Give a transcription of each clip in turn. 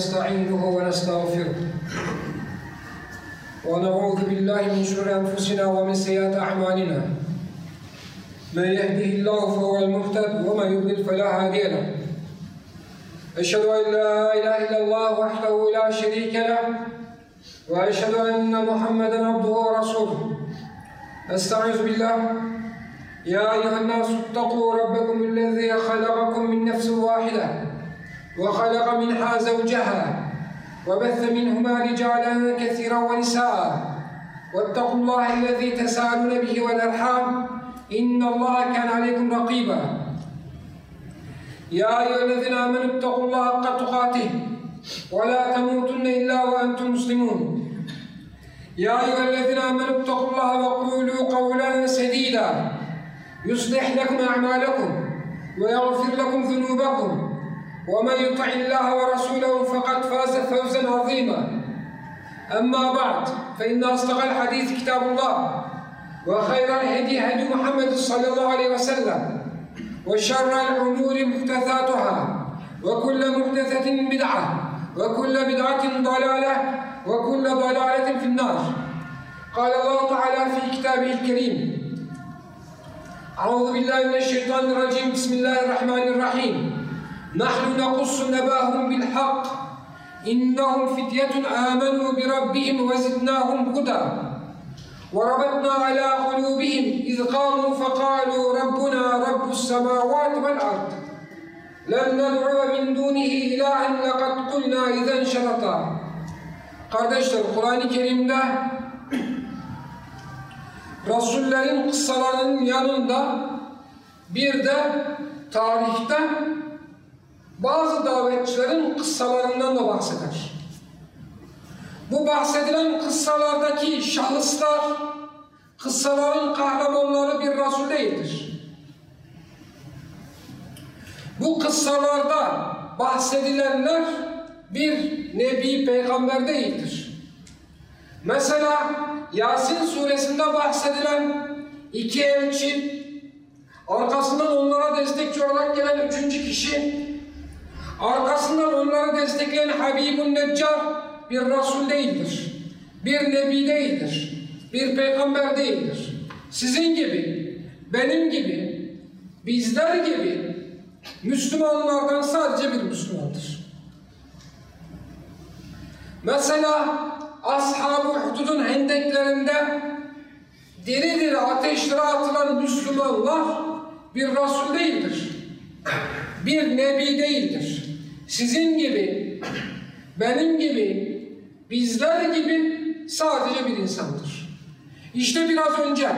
ونستعينه ونستغفره. ونعوذ بالله من شرور أنفسنا ومن سيئات أعمالنا. من يهده الله فهو المهتد ومن يضلل فلا هادي له. أشهد أن لا إله إلا الله وحده لا شريك له وأشهد أن محمدا عبده ورسوله. أستعيذ بالله. يا أيها الناس اتقوا ربكم الذي واحدة وخلق منها زوجها وبث منهما رجالا كثيرا ونساء. واتقوا الله الذي تساءلون به والأرحام إن الله كان عليكم رقيبا. يا أيها الذين آمنوا اتقوا الله حق تقاته ولا تموتن إلا وأنتم مسلمون. يا أيها الذين آمنوا اتقوا الله وقولوا قولا سديدا. يصلح لكم أعمالكم ويغفر لكم ذنوبكم. ومن يطع الله ورسوله فقد فاز فوزا عظيما. أما بعد فإن أصدق الحديث كتاب الله وخير الهدي هدي محمد صلى الله عليه وسلم وشر الأمور محدثاتها وكل محدثة بدعة وكل بدعة ضلالة وكل ضلالة في النار. قال الله تعالى في كتابه الكريم أعوذ بالله من الشيطان الرجيم بسم الله الرحمن الرحيم. نحن نقص نباهم بالحق إنهم فتية آمنوا بربهم وزدناهم هدى وربطنا على قلوبهم إذ قاموا فقالوا ربنا رب السماوات والأرض لن ندعو من دونه إلها لقد قلنا إذا شرطا Kardeşler Kur'an-ı Kerim'de Resullerin kıssalarının yanında bir de tarihte bazı davetçilerin kıssalarından da bahseder. Bu bahsedilen kıssalardaki şahıslar, kıssaların kahramanları bir Resul değildir. Bu kıssalarda bahsedilenler bir Nebi Peygamber değildir. Mesela Yasin suresinde bahsedilen iki elçi, arkasından onlara destekçi olarak gelen üçüncü kişi, arkasından onları destekleyen Habibun Neccar bir Resul değildir. Bir Nebi değildir. Bir Peygamber değildir. Sizin gibi, benim gibi, bizler gibi Müslümanlardan sadece bir Müslümandır. Mesela Ashab-ı Hudud'un hendeklerinde diri diri ateşlere atılan Müslümanlar bir Resul değildir. Bir Nebi değildir. Sizin gibi, benim gibi, bizler gibi sadece bir insandır. İşte biraz önce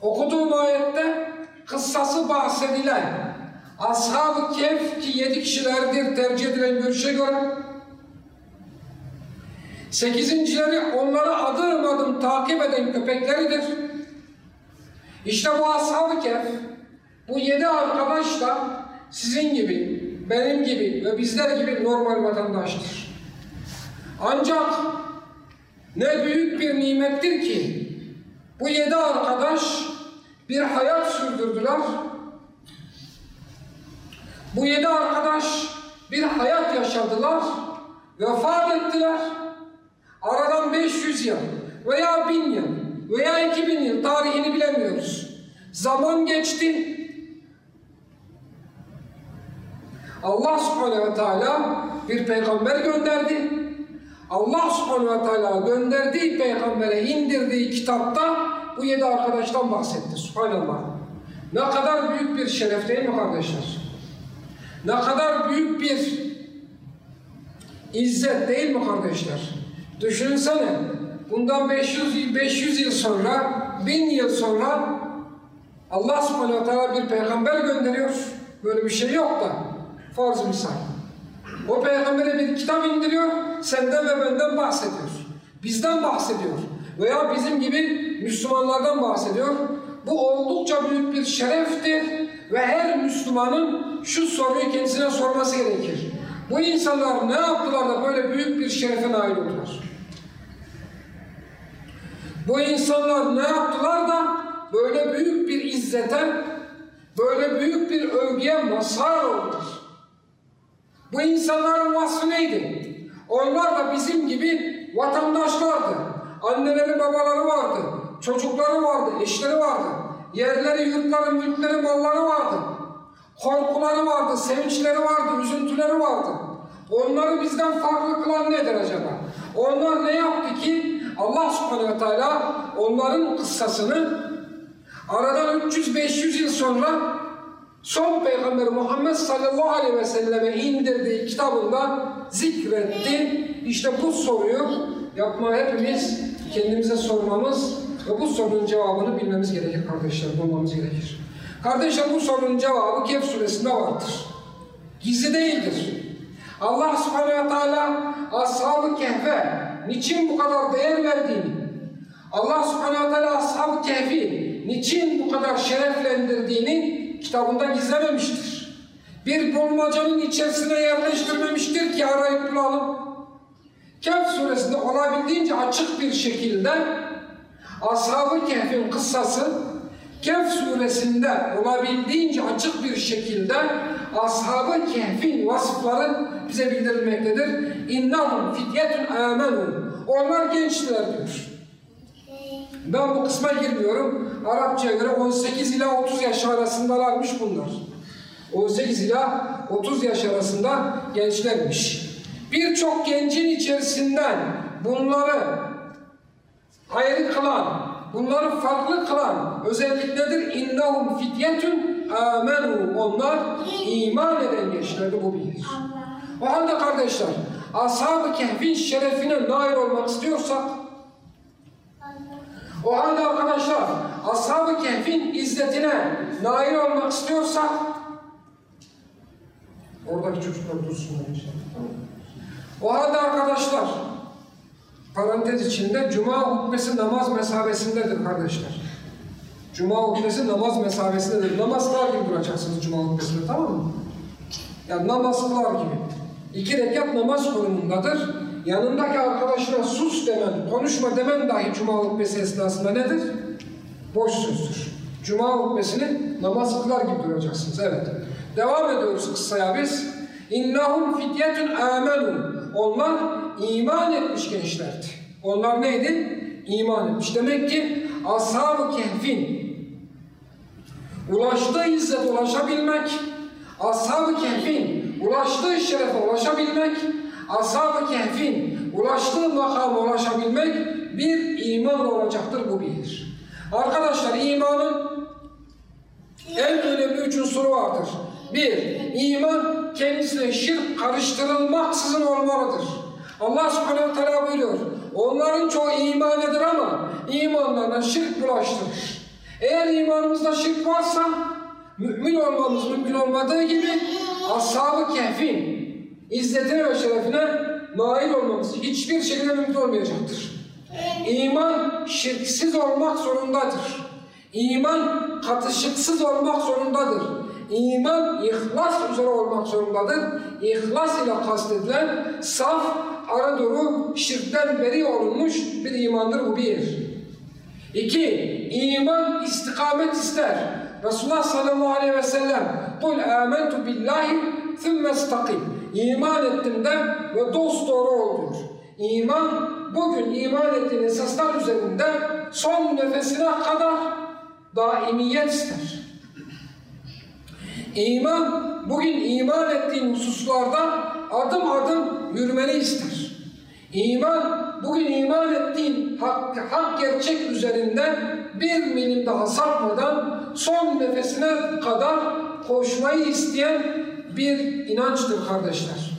okuduğum ayette kıssası bahsedilen Ashab-ı Kehf ki yedi kişilerdir tercih edilen görüşe göre Sekizincileri onları adım adım takip eden köpekleridir. İşte bu ashab-ı kehf, bu yedi arkadaş da sizin gibi, benim gibi ve bizler gibi normal vatandaştır. Ancak ne büyük bir nimettir ki bu yedi arkadaş bir hayat sürdürdüler. Bu yedi arkadaş bir hayat yaşadılar, vefat ettiler. Aradan 500 yıl veya 1000 yıl veya 2000 yıl tarihini bilemiyoruz. Zaman geçti. Allah subhanehu ve teala bir peygamber gönderdi. Allah subhanehu ve teala gönderdiği peygambere indirdiği kitapta bu yedi arkadaştan bahsetti. Subhanallah. Ne kadar büyük bir şeref değil mi kardeşler? Ne kadar büyük bir izzet değil mi kardeşler? Düşünsene, bundan 500 yıl, 500 yıl sonra, 1000 yıl sonra Allah subhanahu teala bir peygamber gönderiyor. Böyle bir şey yok da. Farz misal. O peygambere bir kitap indiriyor, senden ve benden bahsediyor. Bizden bahsediyor. Veya bizim gibi Müslümanlardan bahsediyor. Bu oldukça büyük bir şereftir ve her Müslümanın şu soruyu kendisine sorması gerekir. Bu insanlar ne yaptılar da böyle büyük bir şerefe nail oldular? Bu insanlar ne yaptılar da böyle büyük bir izzete, böyle büyük bir övgüye mazhar oldular? Bu insanların vasfı neydi? Onlar da bizim gibi vatandaşlardı. Anneleri babaları vardı. Çocukları vardı, eşleri vardı. Yerleri, yurtları, mülkleri, malları vardı. Korkuları vardı, sevinçleri vardı, üzüntüleri vardı. Onları bizden farklı kılan nedir acaba? Onlar ne yaptı ki Allah subhanehu ve teala onların kıssasını aradan 300-500 yıl sonra son peygamber Muhammed sallallahu aleyhi ve selleme indirdiği kitabında zikretti. İşte bu soruyu yapma hepimiz kendimize sormamız ve bu sorunun cevabını bilmemiz gerekir kardeşler, bulmamız gerekir. Kardeşler bu sorunun cevabı Kehf suresinde vardır. Gizli değildir. Allah subhanehu ve teala ashab-ı kehfe niçin bu kadar değer verdiğini, Allah subhanehu ve teala ashab-ı kehfi niçin bu kadar şereflendirdiğini kitabında gizlememiştir. Bir bulmacanın içerisine yerleştirmemiştir ki arayıp bulalım. Kehf suresinde olabildiğince açık bir şekilde Ashab-ı Kehf'in kıssası Kehf suresinde olabildiğince açık bir şekilde Ashab-ı Kehf'in vasıfları bize bildirilmektedir. İnnahum fityetun amenu. Onlar gençtiler diyor. Ben bu kısma girmiyorum. Arapçaya göre 18 ila 30 yaş arasındalarmış bunlar. 18 ila 30 yaş arasında gençlermiş. Birçok gencin içerisinden bunları ayrı kılan, bunları farklı kılan özellik nedir? İnnahum fityetun amenu. Onlar iman eden gençlerdi bu bilir. O halde kardeşler, Ashab-ı Kehf'in şerefine nail olmak istiyorsak o halde arkadaşlar Ashab-ı Kehf'in izzetine nail olmak istiyorsak oradaki çocuklar dursunlar inşallah. O halde arkadaşlar parantez içinde Cuma hutbesi namaz mesabesindedir kardeşler. Cuma hutbesi namaz mesabesindedir. Namaz kılar gibi duracaksınız Cuma hutbesinde tamam mı? Yani namaz kılar gibi. İki rekat namaz konumundadır. Yanındaki arkadaşına sus demen, konuşma demen dahi Cuma hutbesi esnasında nedir? Boş sözdür. Cuma hutbesini namaz kılar gibi duracaksınız. Evet. Devam ediyoruz kıssaya biz. İnnahum fityetun amenu. Onlar iman etmiş gençlerdi. Onlar neydi? İman etmiş. Demek ki Ashab-ı Kehf'in ulaştığı izzet ulaşabilmek, Ashab-ı Kehf'in ulaştığı şerefe ulaşabilmek, Ashab-ı Kehf'in ulaştığı makama ulaşabilmek bir iman olacaktır bu bilir. Arkadaşlar imanın en önemli üç unsuru vardır. Bir, iman kendisine şirk karıştırılmaksızın olmalıdır. Allah subhanehu teala buyuruyor. Onların çoğu iman eder ama imanlarına şirk bulaştırır. Eğer imanımızda şirk varsa mümin olmamız mümkün olmadığı gibi Ashab-ı Kehf'in izzetine ve şerefine nail olmamız hiçbir şekilde mümkün olmayacaktır. İman şirksiz olmak zorundadır. İman katışıksız olmak zorundadır. İman ihlas üzere olmak zorundadır. İhlas ile kastedilen saf, ara duru, şirkten beri olunmuş bir imandır bu bir. İki, iman istikamet ister. Resulullah sallallahu aleyhi ve sellem kul amentu billahi thumma istakim. İman ettim de ve dost doğru ol. İman bugün iman ettiğin esaslar üzerinde son nefesine kadar daimiyet ister. İman, bugün iman ettiğin hususlarda adım adım yürümeni ister. İman, bugün iman ettiğin hak, hak gerçek üzerinde bir milim daha sapmadan son nefesine kadar koşmayı isteyen bir inançtır kardeşler.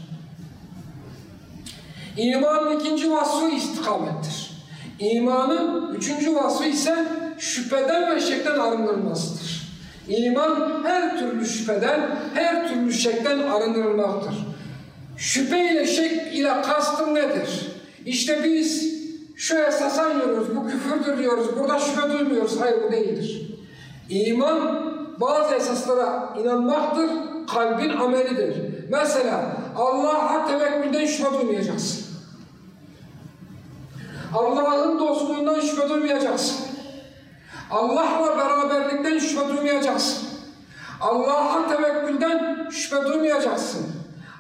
İmanın ikinci vasfı istikamettir. İmanın üçüncü vasfı ise şüpheden ve şekten arındırılmasıdır. İman her türlü şüpheden, her türlü şekten arındırılmaktır. Şüphe ile şek ile kastım nedir? İşte biz şu esasa inanıyoruz, bu küfürdür diyoruz, burada şüphe duymuyoruz. Hayır bu değildir. İman bazı esaslara inanmaktır, kalbin amelidir. Mesela Allah'a tevekkülden şüphe duymayacaksın. Allah'ın dostluğundan şüphe duymayacaksın. Allah'la beraberlikten şüphe duymayacaksın. Allah'a tevekkülden şüphe duymayacaksın.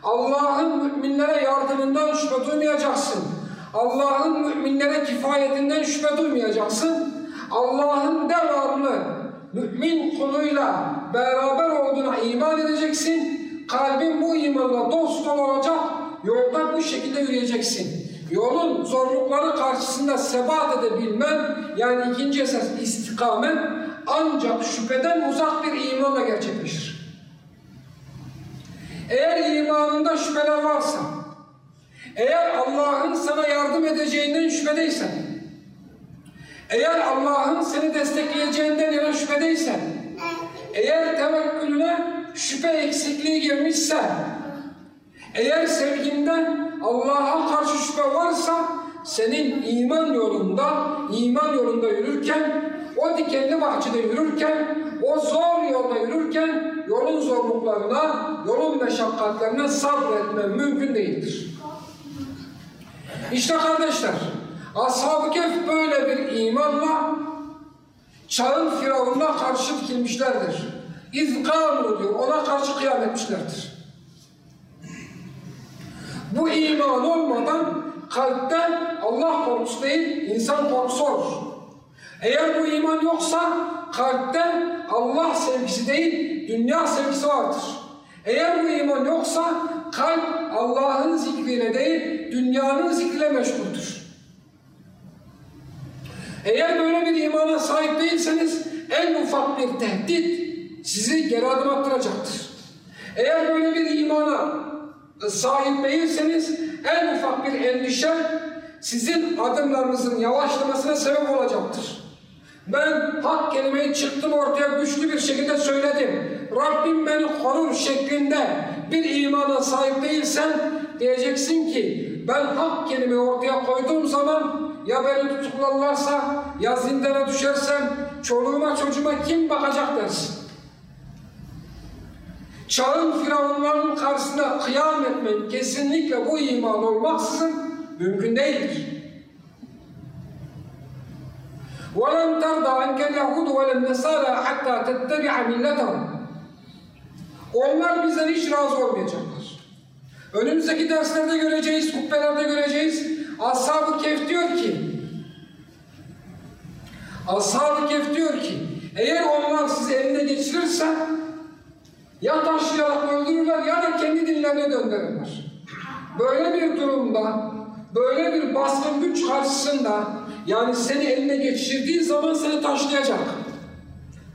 Allah'ın müminlere yardımından şüphe duymayacaksın. Allah'ın müminlere kifayetinden şüphe duymayacaksın. Allah'ın devamlı mümin kuluyla beraber olduğuna iman edeceksin. Kalbin bu imanla dost olacak. Yolda bu şekilde yürüyeceksin. Yolun zorlukları karşısında sebat edebilmen, yani ikinci esas istikamet, ancak şüpheden uzak bir imanla gerçekleşir. Eğer imanında şüpheler varsa, eğer Allah'ın sana yardım edeceğinden şüphedeysen, eğer Allah'ın seni destekleyeceğinden yana şüphedeysen, eğer tevekkülüne şüphe eksikliği girmişse, eğer sevginden Allah'a karşı şüphe varsa, senin iman yolunda, iman yolunda yürürken, o dikenli bahçede yürürken, o zor yolda yürürken, yolun zorluklarına, yolun meşakkatlerine sabretmen mümkün değildir. İşte kardeşler, Ashab-ı böyle bir imanla çağın firavununa karşı dikilmişlerdir. İzkâmu diyor, ona karşı kıyam etmişlerdir. Bu iman olmadan kalpte Allah korkusu değil, insan korkusu olur. Eğer bu iman yoksa kalpte Allah sevgisi değil, dünya sevgisi vardır. Eğer bu iman yoksa kalp Allah'ın zikrine değil, dünyanın zikriyle meşguldür. Eğer böyle bir imana sahip değilseniz en ufak bir tehdit sizi geri adım attıracaktır. Eğer böyle bir imana sahip değilseniz en ufak bir endişe sizin adımlarınızın yavaşlamasına sebep olacaktır. Ben hak kelimeyi çıktım ortaya güçlü bir şekilde söyledim. Rabbim beni korur şeklinde bir imana sahip değilsen diyeceksin ki ben hak kelimeyi ortaya koyduğum zaman ya beni tutuklarlarsa ya zindana düşersem çoluğuma çocuğuma kim bakacak dersin. Çağın firavunlarının karşısında kıyam etmen kesinlikle bu iman olmaksızın mümkün değildir. وَلَنْ تَرْضَى عَنْكَ الْيَهُودُ وَلَا النَّسَارَى حَتَّى تَتَّبِعَ مِلَّتَهُمْ Onlar bizden hiç razı olmayacaklar. Önümüzdeki derslerde göreceğiz, hutbelerde göreceğiz. Ashab-ı Kehf diyor ki Ashab-ı Kehf diyor ki eğer onlar sizi eline geçirirse ya taşlayarak öldürürler ya da kendi dinlerine döndürürler. Böyle bir durumda, böyle bir baskın güç karşısında yani seni eline geçirdiği zaman seni taşlayacak.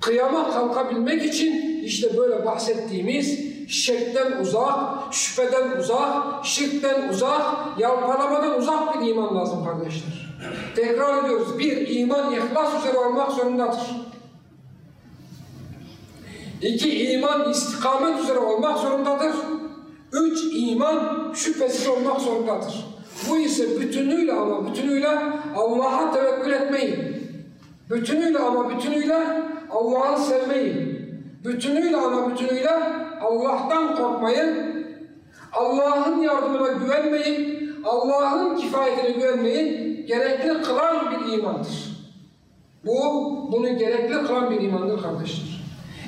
Kıyama kalkabilmek için işte böyle bahsettiğimiz şekten uzak, şüpheden uzak, şirkten uzak, yalpalamadan uzak bir iman lazım kardeşler. Tekrar ediyoruz. Bir, iman ihlas üzere olmak zorundadır. İki, iman istikamet üzere olmak zorundadır. Üç, iman şüphesiz olmak zorundadır. Bu ise bütünüyle ama bütünüyle Allah'a tevekkül etmeyi, bütünüyle ama bütünüyle Allah'ı sevmeyi, bütünüyle ama bütünüyle Allah'tan korkmayı, Allah'ın yardımına güvenmeyi, Allah'ın kifayetine güvenmeyi gerekli kılan bir imandır. Bu, bunu gerekli kılan bir imandır kardeşler.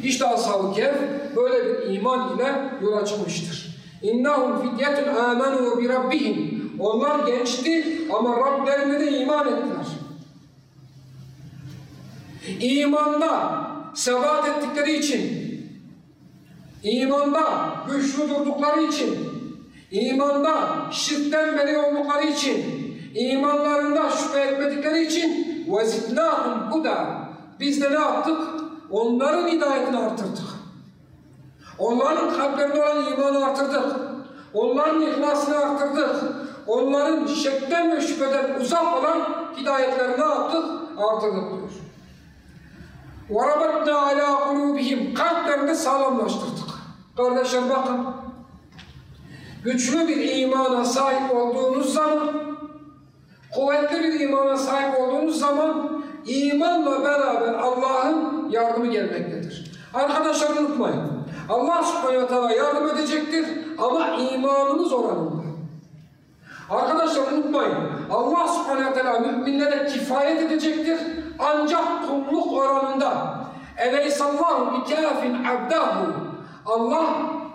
İşte Ashab-ı Kehf böyle bir iman ile yola çıkmıştır. İnnahum fidyetun amenu bi. Onlar gençti ama Rablerine de iman ettiler. İmanda sebat ettikleri için, imanda güçlü durdukları için, imanda şirkten beri oldukları için, imanlarında şüphe etmedikleri için وَزِدْنَاهُمْ huda. Biz de ne yaptık? Onların hidayetini artırdık. Onların kalplerinde olan imanı artırdık. Onların ihlasını artırdık. Onların şekten ve şüpheden uzak olan hidayetlerini ne yaptık? Artırdık diyor. وَرَبَتْنَا عَلَى قُلُوبِهِمْ Kalplerini sağlamlaştırdık. Kardeşler bakın. Güçlü bir imana sahip olduğunuz zaman, kuvvetli bir imana sahip olduğunuz zaman imanla beraber Allah'ın yardımı gelmektedir. Arkadaşlar unutmayın. Allah subhanahu teala yardım edecektir ama imanımız oranında. Arkadaşlar unutmayın. Allah subhanahu teala müminlere kifayet edecektir ancak kulluk oranında. Eleysallahu bikâfin abdahu. Allah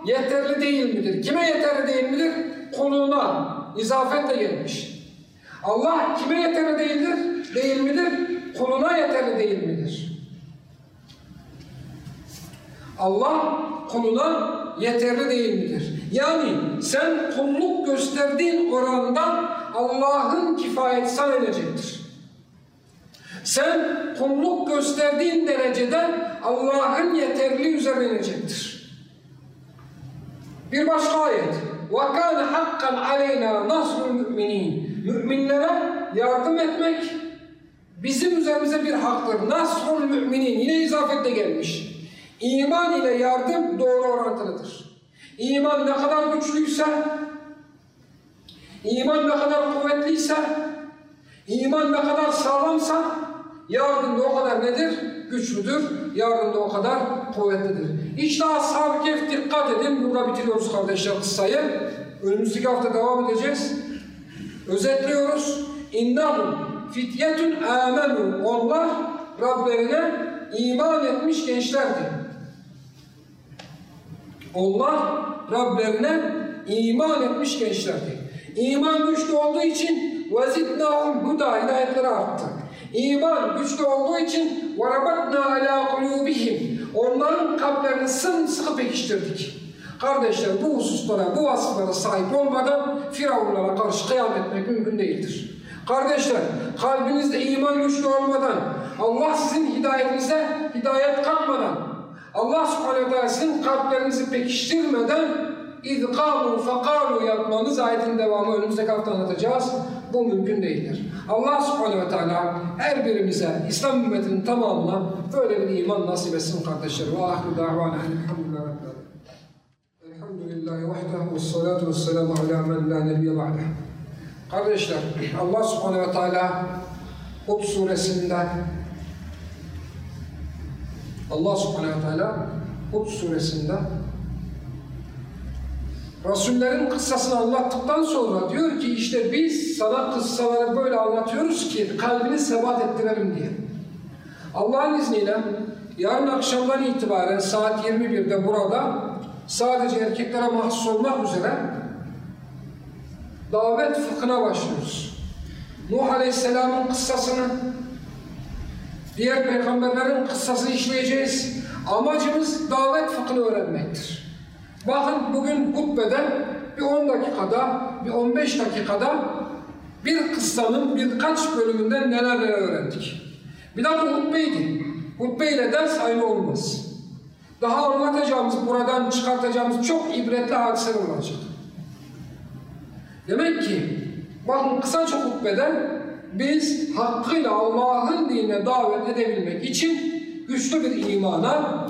yeterli değil midir? Kime yeterli değil midir? Kuluna izafetle gelmiş. Allah kime yeterli değildir? Değil midir? Kuluna yeterli değil midir? Allah kuluna yeterli değil midir? Yani sen kulluk gösterdiğin orandan Allah'ın kifayet sana. Sen kulluk gösterdiğin derecede Allah'ın yeterli üzerine inecektir. Bir başka ayet. وَكَانَ حَقًّا عَلَيْنَا نَصْرُ الْمُؤْمِنِينَ Müminlere yardım etmek bizim üzerimize bir haktır. Nasrul müminin yine izafetle gelmiş. İman ile yardım doğru orantılıdır. İman ne kadar güçlüyse, iman ne kadar kuvvetliyse, iman ne kadar sağlamsa, yardım da o kadar nedir? Güçlüdür, yardım da o kadar kuvvetlidir. İşte Ashab-ı Kehf dikkat edin, burada bitiriyoruz kardeşler kıssayı. Önümüzdeki hafta devam edeceğiz. Özetliyoruz. İnnahum fityetun amenu. Onlar Rablerine iman etmiş gençlerdi. Onlar Rablerine iman etmiş gençlerdi. İman güçlü olduğu için وَزِدْنَاهُمْ huda hidayetleri arttı. İman güçlü olduğu için وَرَبَتْنَا عَلَى قُلُوبِهِمْ Onların kalplerini sımsıkı pekiştirdik. Kardeşler bu hususlara, bu vasıflara sahip olmadan Firavunlara karşı kıyam etmek mümkün değildir. Kardeşler, kalbinizde iman güçlü olmadan, Allah sizin hidayetinize hidayet katmadan, Allah subhanehu teala sizin kalplerinizi pekiştirmeden اِذْقَامُوا فَقَالُوا yapmanız ayetin devamı önümüzdeki hafta anlatacağız. Bu mümkün değildir. Allah subhanehu teala her birimize, İslam ümmetinin tamamına böyle bir iman nasip etsin kardeşler. Ve ahlu da'vana elhamdülillah rabbil Elhamdülillahi vahdehu ve salatu ve selamu ala men la nebiye ba'deh. Kardeşler, Allah subhanehu ve teala Hud suresinde Allah subhanehu ve teala Hud suresinde Resullerin kıssasını anlattıktan sonra diyor ki işte biz sana kıssaları böyle anlatıyoruz ki kalbini sebat ettirelim diye. Allah'ın izniyle yarın akşamdan itibaren saat 21'de burada sadece erkeklere mahsus olmak üzere davet fıkhına başlıyoruz. Nuh Aleyhisselam'ın kıssasını, diğer peygamberlerin kıssasını işleyeceğiz. Amacımız davet fıkhını öğrenmektir. Bakın bugün hutbede bir 10 dakikada, bir 15 dakikada bir kıssanın birkaç bölümünden neler neler öğrendik. Bir daha bu hutbeydi. Hutbeyle ders aynı olmaz. Daha anlatacağımız, buradan çıkartacağımız çok ibretli hadiseler olacak. Demek ki bakın kısaca hutbeden biz hakkıyla Allah'ın dinine davet edebilmek için güçlü bir imana,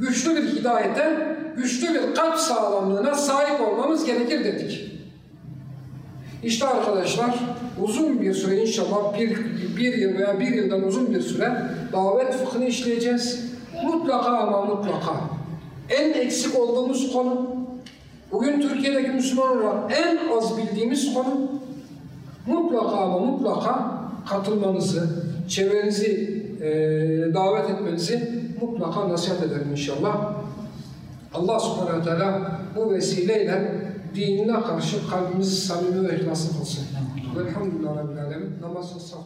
güçlü bir hidayete, güçlü bir kalp sağlamlığına sahip olmamız gerekir dedik. İşte arkadaşlar uzun bir süre inşallah bir, bir yıl veya bir yıldan uzun bir süre davet fıkhını işleyeceğiz. Mutlaka ama mutlaka en eksik olduğumuz konu bugün Türkiye'deki Müslüman olarak en az bildiğimiz konu mutlaka ama mutlaka katılmanızı, çevrenizi e, davet etmenizi mutlaka nasihat ederim inşallah. Allah subhanahu teala bu vesileyle dinine karşı kalbimizi samimi ve ihlaslı kılsın. Velhamdülillah Rabbil Alemin. Namazın saf